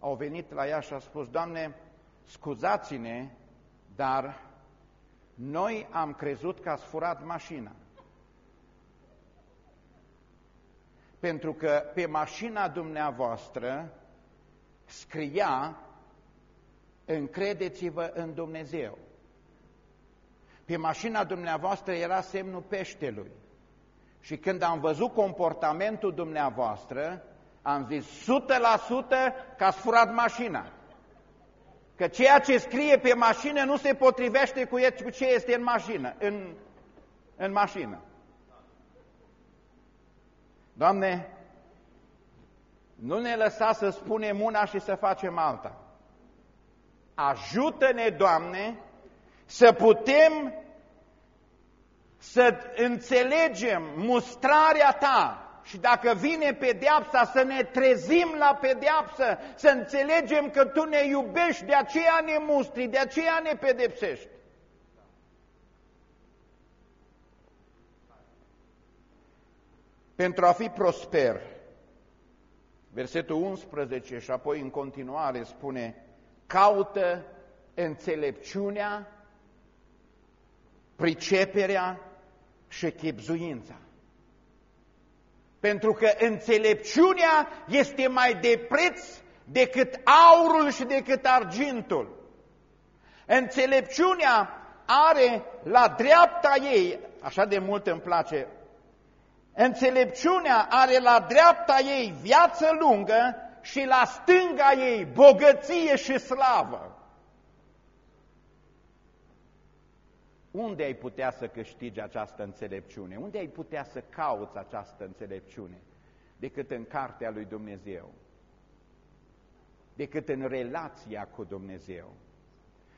au venit la ea și a spus, Doamne, scuzați-ne, dar noi am crezut că ați furat mașina. Pentru că pe mașina dumneavoastră scria încredeți-vă în Dumnezeu. Pe mașina dumneavoastră era semnul peștelui. Și când am văzut comportamentul dumneavoastră, am zis 100% că ați furat mașina. Că ceea ce scrie pe mașină nu se potrivește cu ce este în mașină. În, în mașină. Doamne, nu ne lăsa să spunem una și să facem alta. Ajută-ne, Doamne, să putem să înțelegem mustrarea Ta și dacă vine pedeapsa, să ne trezim la pedeapsă, să înțelegem că Tu ne iubești, de aceea ne mustri, de aceea ne pedepsești. Pentru a fi prosper, versetul 11 și apoi în continuare spune, caută înțelepciunea, priceperea și chipzuința. Pentru că înțelepciunea este mai de preț decât aurul și decât argintul. Înțelepciunea are la dreapta ei, așa de mult îmi place, înțelepciunea are la dreapta ei viață lungă și la stânga ei bogăție și slavă. Unde ai putea să câștigi această înțelepciune? Unde ai putea să cauți această înțelepciune? Decât în cartea lui Dumnezeu, decât în relația cu Dumnezeu,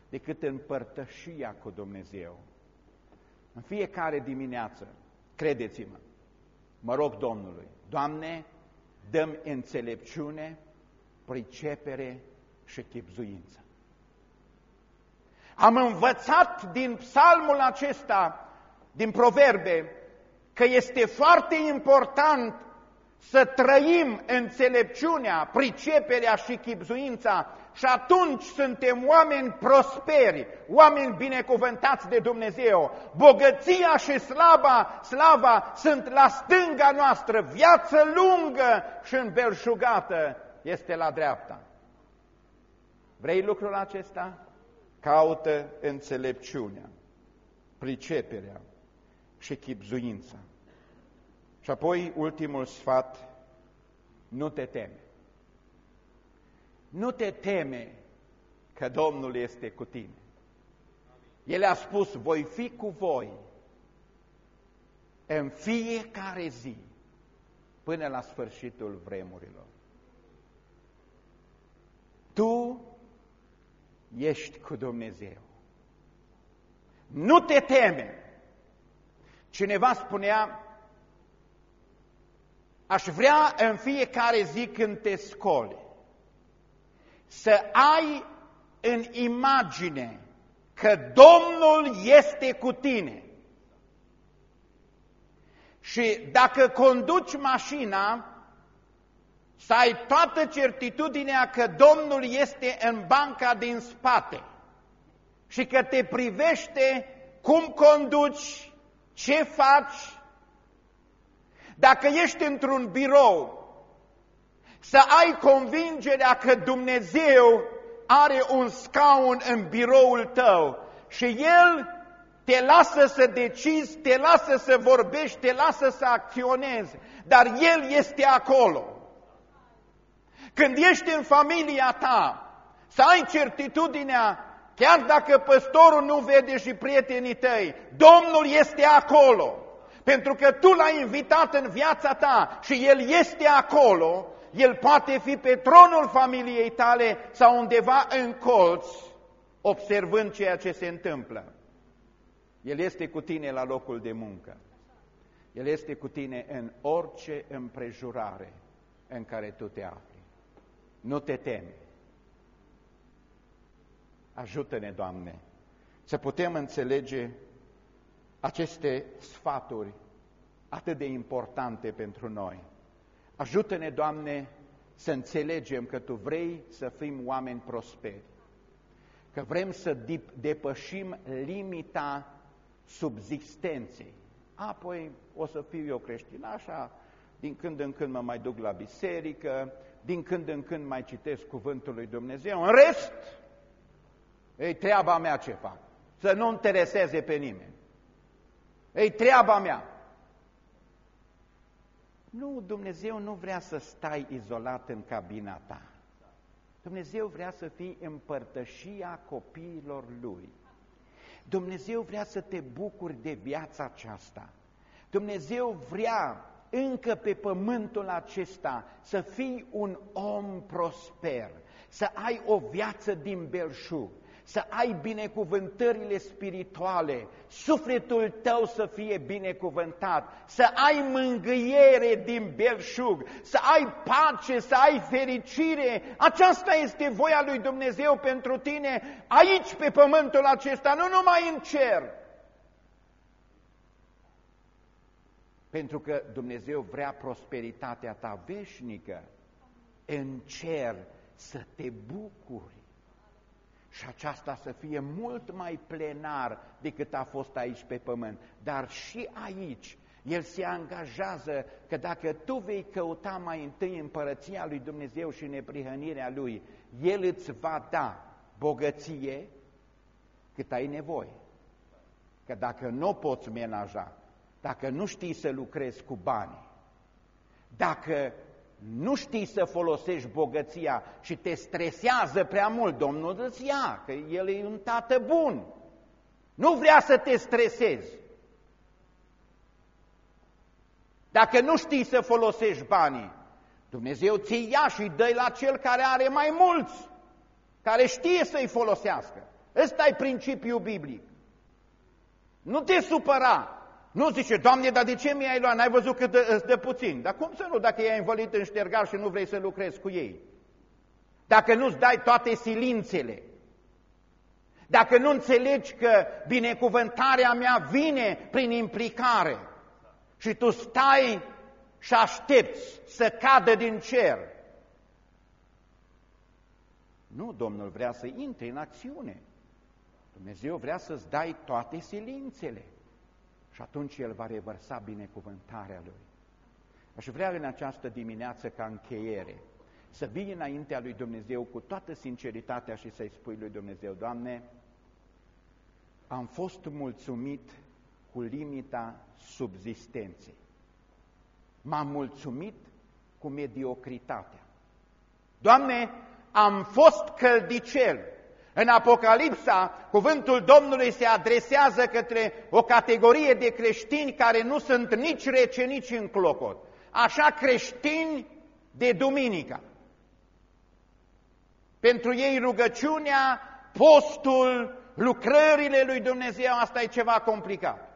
decât în părtășia cu Dumnezeu. În fiecare dimineață, credeți-mă, mă rog Domnului, Doamne, dăm înțelepciune, pricepere și chipzuință. Am învățat din psalmul acesta, din proverbe, că este foarte important să trăim înțelepciunea, priceperea și chipzuința și atunci suntem oameni prosperi, oameni binecuvântați de Dumnezeu. Bogăția și slava, slava sunt la stânga noastră, viață lungă și înbelșugată este la dreapta. Vrei lucrul acesta? caută înțelepciunea, priceperea și chipzuința. Și apoi ultimul sfat, nu te teme. Nu te teme că Domnul este cu tine. El a spus, voi fi cu voi în fiecare zi până la sfârșitul vremurilor. Tu ești cu Dumnezeu. Nu te teme. Cineva spunea, aș vrea în fiecare zi când te scoli să ai în imagine că Domnul este cu tine. Și dacă conduci mașina, să ai toată certitudinea că Domnul este în banca din spate și că te privește cum conduci, ce faci. Dacă ești într-un birou, să ai convingerea că Dumnezeu are un scaun în biroul tău și El te lasă să decizi, te lasă să vorbești, te lasă să acționezi, dar El este acolo. Când ești în familia ta, să ai certitudinea, chiar dacă păstorul nu vede și prietenii tăi, Domnul este acolo. Pentru că tu l-ai invitat în viața ta și El este acolo, El poate fi pe tronul familiei tale sau undeva în colț, observând ceea ce se întâmplă. El este cu tine la locul de muncă. El este cu tine în orice împrejurare în care tu te afli. Nu te teme. Ajută-ne, Doamne, să putem înțelege aceste sfaturi atât de importante pentru noi. Ajută-ne, Doamne, să înțelegem că Tu vrei să fim oameni prosperi, că vrem să depășim limita subzistenței. Apoi o să fiu eu creștin așa, din când în când mă mai duc la biserică, din când în când mai citesc cuvântul lui Dumnezeu. În rest, e treaba mea ce fac. Să nu intereseze pe nimeni. E treaba mea. Nu, Dumnezeu nu vrea să stai izolat în cabina ta. Dumnezeu vrea să fii împărtășia copiilor Lui. Dumnezeu vrea să te bucuri de viața aceasta. Dumnezeu vrea încă pe pământul acesta să fii un om prosper, să ai o viață din belșug, să ai binecuvântările spirituale, sufletul tău să fie binecuvântat, să ai mângâiere din belșug, să ai pace, să ai fericire. Aceasta este voia lui Dumnezeu pentru tine aici pe pământul acesta, nu numai în cer. Pentru că Dumnezeu vrea prosperitatea ta veșnică în cer să te bucuri. Și aceasta să fie mult mai plenar decât a fost aici pe pământ. Dar și aici el se angajează că dacă tu vei căuta mai întâi împărăția lui Dumnezeu și neprihănirea lui, El îți va da bogăție cât ai nevoie. Că dacă nu o poți menaja, dacă nu știi să lucrezi cu bani, dacă nu știi să folosești bogăția și te stresează prea mult, Domnul îți ia, că El e un tată bun. Nu vrea să te stresezi. Dacă nu știi să folosești banii, Dumnezeu ți ia și dă la cel care are mai mulți, care știe să-i folosească. Ăsta e principiul biblic. Nu te supăra, nu zice, Doamne, dar de ce mi-ai luat? N-ai văzut cât de, de puțin? Dar cum să nu, dacă i-ai învălit în ștergar și nu vrei să lucrezi cu ei? Dacă nu-ți dai toate silințele, dacă nu înțelegi că binecuvântarea mea vine prin implicare și tu stai și aștepți să cadă din cer. Nu, Domnul vrea să intre în acțiune. Dumnezeu vrea să-ți dai toate silințele și atunci El va revărsa binecuvântarea Lui. Aș vrea în această dimineață ca încheiere să vii înaintea lui Dumnezeu cu toată sinceritatea și să-i spui lui Dumnezeu, Doamne, am fost mulțumit cu limita subzistenței. M-am mulțumit cu mediocritatea. Doamne, am fost căldicel. În Apocalipsa, cuvântul Domnului se adresează către o categorie de creștini care nu sunt nici rece, nici în clocot. Așa creștini de duminica. Pentru ei rugăciunea, postul, lucrările lui Dumnezeu, asta e ceva complicat.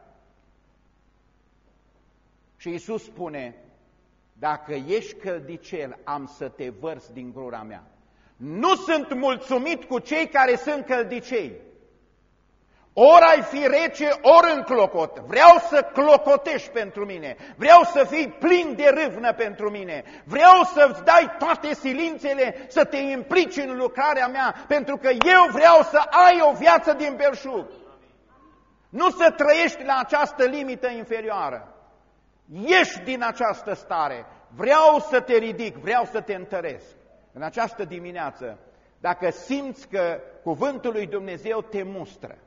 Și Isus spune, dacă ești căldicel, am să te vărs din gura mea. Nu sunt mulțumit cu cei care sunt căldicei. Ori ai fi rece, ori în clocot. Vreau să clocotești pentru mine. Vreau să fii plin de râvnă pentru mine. Vreau să-ți dai toate silințele, să te implici în lucrarea mea, pentru că eu vreau să ai o viață din belșug. Nu să trăiești la această limită inferioară. Ieși din această stare. Vreau să te ridic, vreau să te întăresc. În această dimineață, dacă simți că cuvântul lui Dumnezeu te mustră,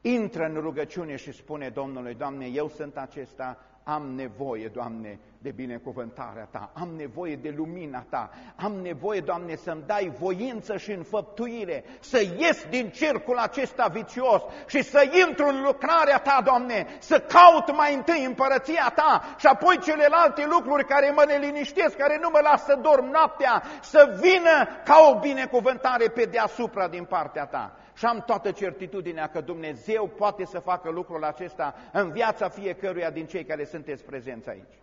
intră în rugăciune și spune Domnului, Doamne, eu sunt acesta, am nevoie, Doamne, de binecuvântarea Ta, am nevoie de lumina Ta, am nevoie, Doamne, să-mi dai voință și înfăptuire, să ies din cercul acesta vicios și să intru în lucrarea Ta, Doamne, să caut mai întâi împărăția Ta și apoi celelalte lucruri care mă neliniștesc, care nu mă lasă dorm noaptea, să vină ca o binecuvântare pe deasupra din partea Ta și am toată certitudinea că Dumnezeu poate să facă lucrul acesta în viața fiecăruia din cei care sunteți prezenți aici.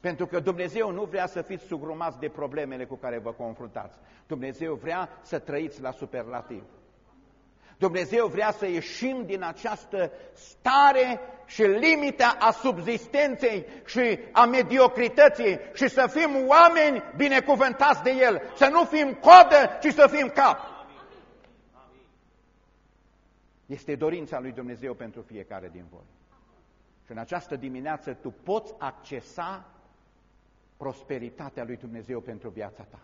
Pentru că Dumnezeu nu vrea să fiți sugrumați de problemele cu care vă confruntați. Dumnezeu vrea să trăiți la superlativ. Dumnezeu vrea să ieșim din această stare și limita a subzistenței și a mediocrității și să fim oameni binecuvântați de El, să nu fim coadă, ci să fim cap. Este dorința lui Dumnezeu pentru fiecare din voi. Și în această dimineață tu poți accesa prosperitatea lui Dumnezeu pentru viața ta.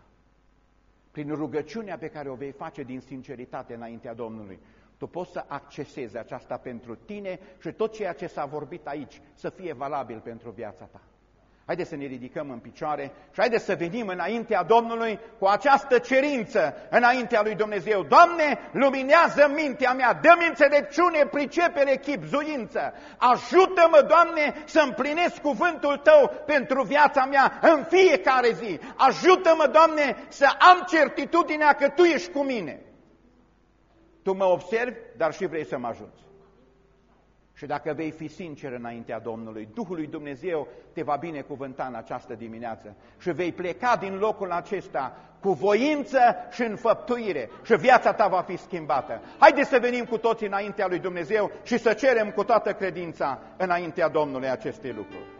Prin rugăciunea pe care o vei face din sinceritate înaintea Domnului, tu poți să accesezi aceasta pentru tine și tot ceea ce s-a vorbit aici să fie valabil pentru viața ta. Haideți să ne ridicăm în picioare și haideți să venim înaintea Domnului cu această cerință înaintea lui Dumnezeu. Doamne, luminează mintea mea, dă-mi înțelepciune, pricepere, chip, zuință. Ajută-mă, Doamne, să împlinesc cuvântul Tău pentru viața mea în fiecare zi. Ajută-mă, Doamne, să am certitudinea că Tu ești cu mine. Tu mă observi, dar și vrei să mă ajuți. Și dacă vei fi sincer înaintea Domnului, Duhul lui Dumnezeu te va binecuvânta în această dimineață și vei pleca din locul acesta cu voință și înfăptuire și viața ta va fi schimbată. Haideți să venim cu toții înaintea lui Dumnezeu și să cerem cu toată credința înaintea Domnului aceste lucruri.